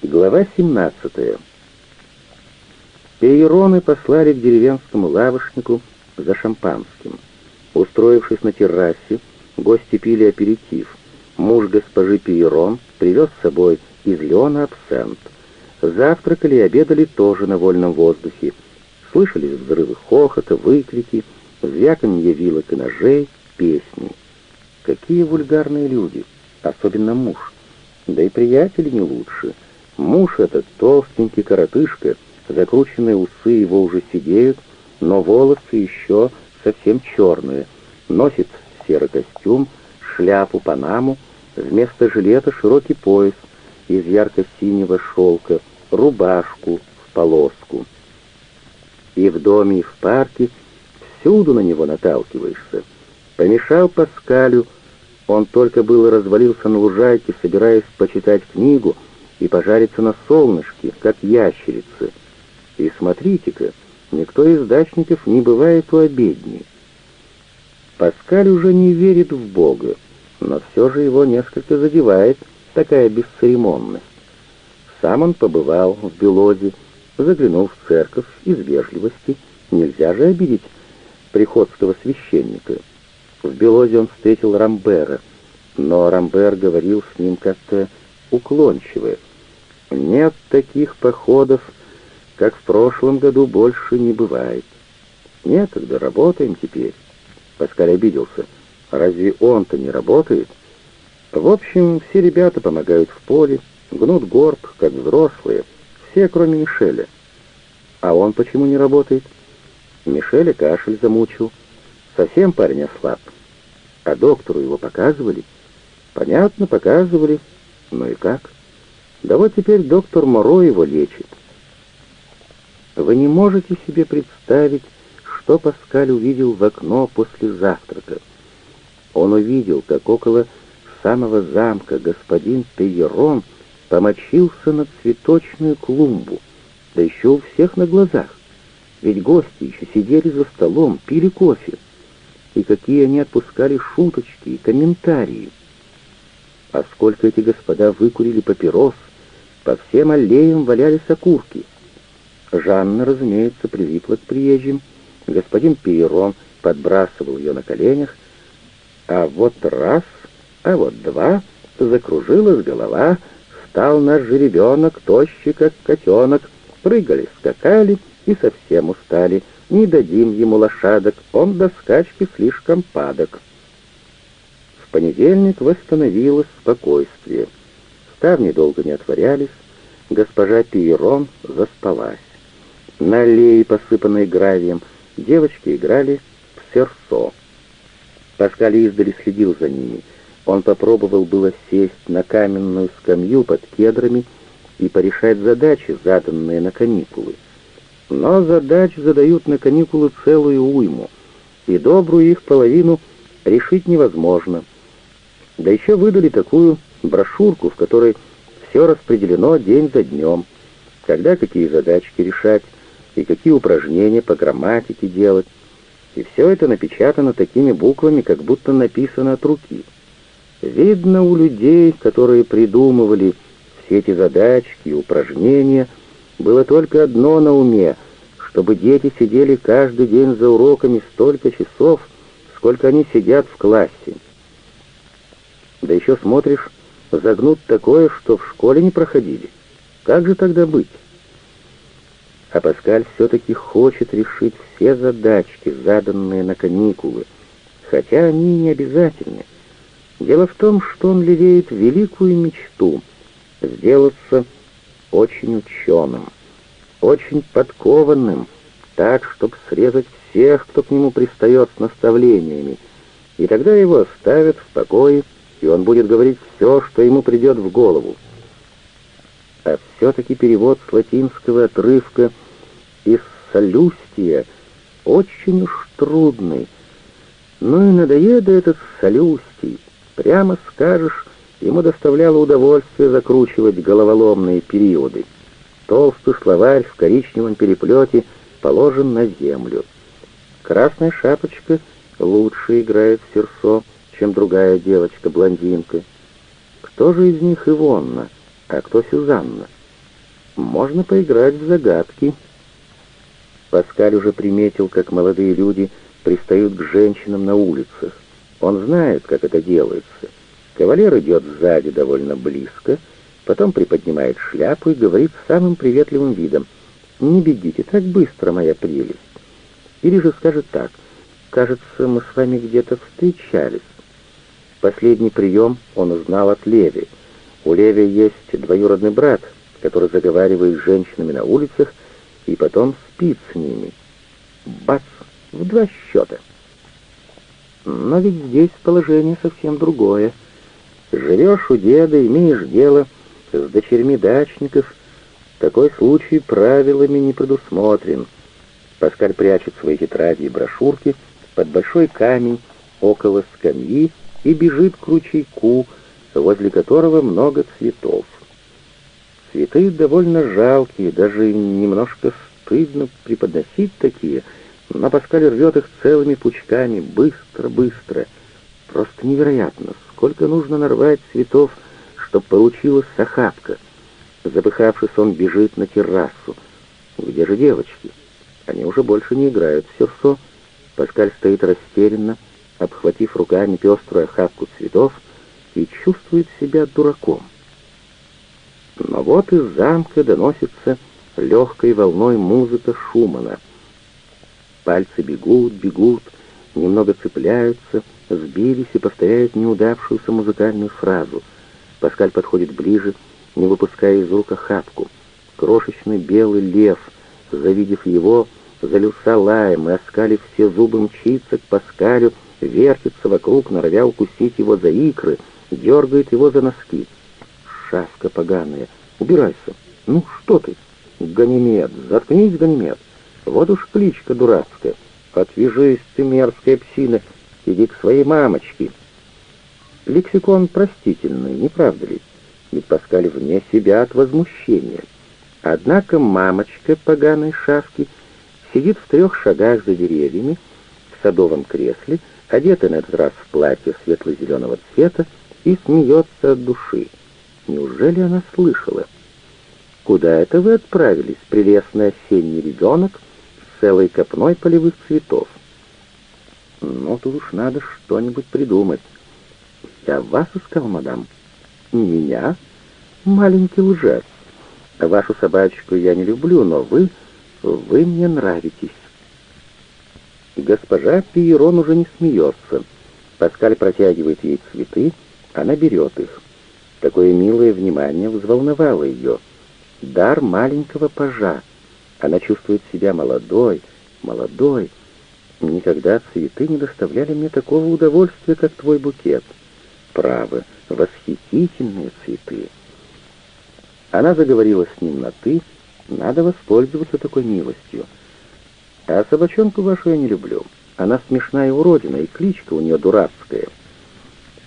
Глава 17. Пейроны послали к деревенскому лавочнику за шампанским. Устроившись на террасе, гости пили аперитив. Муж госпожи Пейрон привез с собой из Леона абсент. Завтракали и обедали тоже на вольном воздухе. Слышались взрывы хохота, выкрики, звяканье вилок и ножей, песни. Какие вульгарные люди, особенно муж. Да и приятели не лучше — Муж этот, толстенький коротышка, закрученные усы его уже сидеют, но волосы еще совсем черные, носит серый костюм, шляпу панаму, вместо жилета широкий пояс из ярко-синего шелка, рубашку в полоску. И в доме, и в парке всюду на него наталкиваешься. Помешал Паскалю, он только было развалился на лужайке, собираясь почитать книгу, и пожариться на солнышке, как ящерицы. И смотрите-ка, никто из дачников не бывает у обедни. Паскаль уже не верит в Бога, но все же его несколько задевает такая бесцеремонность. Сам он побывал в Белозе, заглянул в церковь из вежливости, нельзя же обидеть приходского священника. В Белозе он встретил Рамбера, но Рамбер говорил с ним как-то уклончиво, нет таких походов, как в прошлом году, больше не бывает. Некогда, работаем теперь. Паскаль обиделся. Разве он-то не работает? В общем, все ребята помогают в поле, гнут горб, как взрослые, все, кроме Мишеля. А он почему не работает? Мишеля кашель замучил. Совсем парень ослаб. А доктору его показывали? Понятно, показывали. Ну и как? Да вот теперь доктор Моро его лечит. Вы не можете себе представить, что Паскаль увидел в окно после завтрака. Он увидел, как около самого замка господин Пейерон помочился на цветочную клумбу, да еще у всех на глазах. Ведь гости еще сидели за столом, пили кофе. И какие они отпускали шуточки и комментарии. А сколько эти господа выкурили папирос, по всем аллеям валялись окурки. Жанна, разумеется, привыкла к приезжим. Господин Пейрон подбрасывал ее на коленях. А вот раз, а вот два, закружилась голова, стал наш жеребенок, тощий, как котенок. Прыгали, скакали и совсем устали. Не дадим ему лошадок, он до скачки слишком падок. В понедельник восстановилось спокойствие. Ставни долго не отворялись, госпожа Пиерон заспалась. На аллее, посыпанной гравием, девочки играли в серсо. Паскаль издали следил за ними. Он попробовал было сесть на каменную скамью под кедрами и порешать задачи, заданные на каникулы. Но задач задают на каникулы целую уйму, и добрую их половину решить невозможно. Да еще выдали такую брошюрку, в которой все распределено день за днем, когда какие задачки решать и какие упражнения по грамматике делать. И все это напечатано такими буквами, как будто написано от руки. Видно, у людей, которые придумывали все эти задачки и упражнения, было только одно на уме, чтобы дети сидели каждый день за уроками столько часов, сколько они сидят в классе. Да еще смотришь, загнут такое, что в школе не проходили. Как же тогда быть? А Паскаль все-таки хочет решить все задачки, заданные на каникулы, хотя они не обязательны. Дело в том, что он лелеет великую мечту — сделаться очень ученым, очень подкованным, так, чтобы срезать всех, кто к нему пристает с наставлениями, и тогда его оставят в покое и он будет говорить все, что ему придет в голову. А все-таки перевод с латинского отрывка из «солюстия» очень уж трудный. Ну и надоеда этот «солюстий», прямо скажешь, ему доставляло удовольствие закручивать головоломные периоды. Толстый словарь в коричневом переплете положен на землю. Красная шапочка лучше играет в серсо, чем другая девочка-блондинка. Кто же из них Ивонна, а кто Сюзанна? можно поиграть в загадки. Паскаль уже приметил, как молодые люди пристают к женщинам на улицах. Он знает, как это делается. Кавалер идет сзади довольно близко, потом приподнимает шляпу и говорит самым приветливым видом «Не бегите так быстро, моя прелесть». Или же скажет так «Кажется, мы с вами где-то встречались». Последний прием он узнал от Леви. У Леви есть двоюродный брат, который заговаривает с женщинами на улицах и потом спит с ними. Бац! В два счета. Но ведь здесь положение совсем другое. Живешь у деда, имеешь дело с дочерьми дачников. Такой случай правилами не предусмотрен. Паскаль прячет свои тетради и брошюрки под большой камень около скамьи и бежит к ручейку, возле которого много цветов. Цветы довольно жалкие, даже немножко стыдно преподносить такие, но Паскаль рвет их целыми пучками, быстро, быстро. Просто невероятно, сколько нужно нарвать цветов, чтобы получилась охапка. Запыхавшись, он бежит на террасу. Где же девочки? Они уже больше не играют в серсо. Паскаль стоит растерянно, обхватив руками пеструю охапку цветов, и чувствует себя дураком. Но вот из замка доносится легкой волной музыка Шумана. Пальцы бегут, бегут, немного цепляются, сбились и повторяют неудавшуюся музыкальную фразу. Паскаль подходит ближе, не выпуская из рук охапку. Крошечный белый лев, завидев его, залился лаем и, оскалив все зубы, мчится к Паскалю, вертится вокруг, норовя укусить его за икры, дергает его за носки. Шавка поганая, убирайся. Ну, что ты? Ганимед, заткнись, Ганимед. Вот уж кличка дурацкая. Отвяжись ты, мерзкая псина, иди к своей мамочке. Лексикон простительный, не правда ли? Ведь Паскаль вне себя от возмущения. Однако мамочка поганой шавки сидит в трех шагах за деревьями, в садовом кресле, одетая на этот раз в платье светло-зеленого цвета, и смеется от души. Неужели она слышала? «Куда это вы отправились, прелестный осенний ребенок с целой копной полевых цветов?» «Ну, тут уж надо что-нибудь придумать». «Я вас искал, мадам». «Меня? Маленький лжец. Вашу собачку я не люблю, но вы... вы мне нравитесь». Госпожа Пиерон уже не смеется. Паскаль протягивает ей цветы, она берет их. Такое милое внимание взволновало ее. Дар маленького пажа. Она чувствует себя молодой, молодой. Никогда цветы не доставляли мне такого удовольствия, как твой букет. Право, восхитительные цветы. Она заговорила с ним на «ты», надо воспользоваться такой милостью. А собачонку вашу я не люблю. Она смешная уродина, и кличка у нее дурацкая.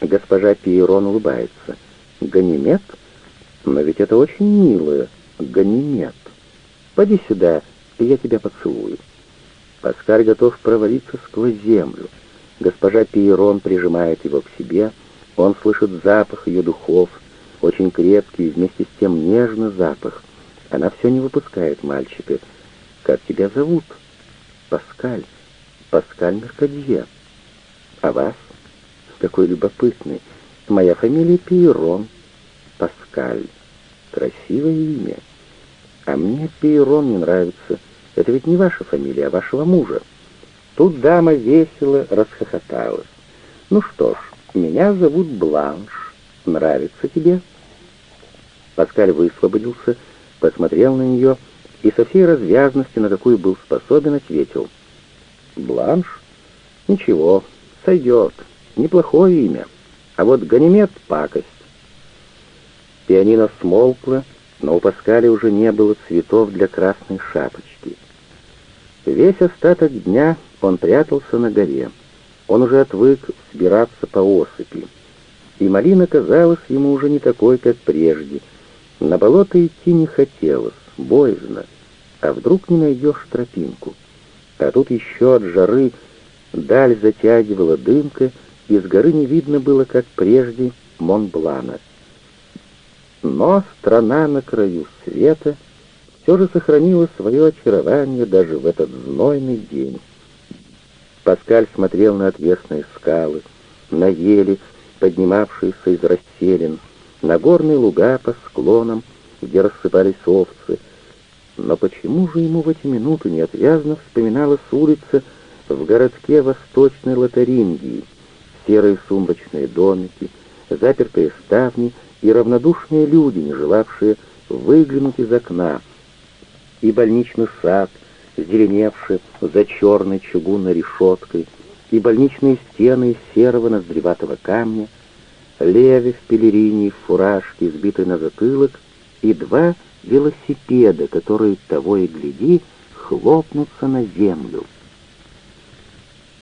Госпожа Пейрон улыбается. «Ганимед? Но ведь это очень мило. Ганимед. Поди сюда, и я тебя поцелую». Паскаль готов провалиться сквозь землю. Госпожа Пейрон прижимает его к себе. Он слышит запах ее духов, очень крепкий и вместе с тем нежный запах. Она все не выпускает мальчика. «Как тебя зовут?» «Паскаль. Паскаль Меркадье. А вас?» какой любопытный. Моя фамилия Пейрон. Паскаль. Красивое имя. А мне Пейрон не нравится. Это ведь не ваша фамилия, а вашего мужа. Тут дама весело расхохоталась. Ну что ж, меня зовут Бланш. Нравится тебе? Паскаль высвободился, посмотрел на нее и со всей развязности, на какую был способен, ответил. Бланш? Ничего, сойдет. Неплохое имя. А вот Ганимед — пакость. Пианино смолкло, но у Паскаля уже не было цветов для красной шапочки. Весь остаток дня он прятался на горе. Он уже отвык сбираться по осыпи. И малина казалась ему уже не такой, как прежде. На болото идти не хотелось, боязно. А вдруг не найдешь тропинку? А тут еще от жары даль затягивала дымка, и с горы не видно было, как прежде, Монблана. Но страна на краю света все же сохранила свое очарование даже в этот знойный день. Паскаль смотрел на отвесные скалы, на ели, поднимавшиеся из расселин, на горные луга по склонам, где рассыпались овцы. Но почему же ему в эти минуты неотвязно вспоминалась улица в городке Восточной Лотарингии, серые сумрачные домики, запертые ставни и равнодушные люди, не желавшие выглянуть из окна, и больничный сад, зеленевший за черной чугунной решеткой, и больничные стены из серого ноздреватого камня, Леви в пелерине, в фуражке, сбитой на затылок, и два велосипеда, которые того и гляди хлопнутся на землю —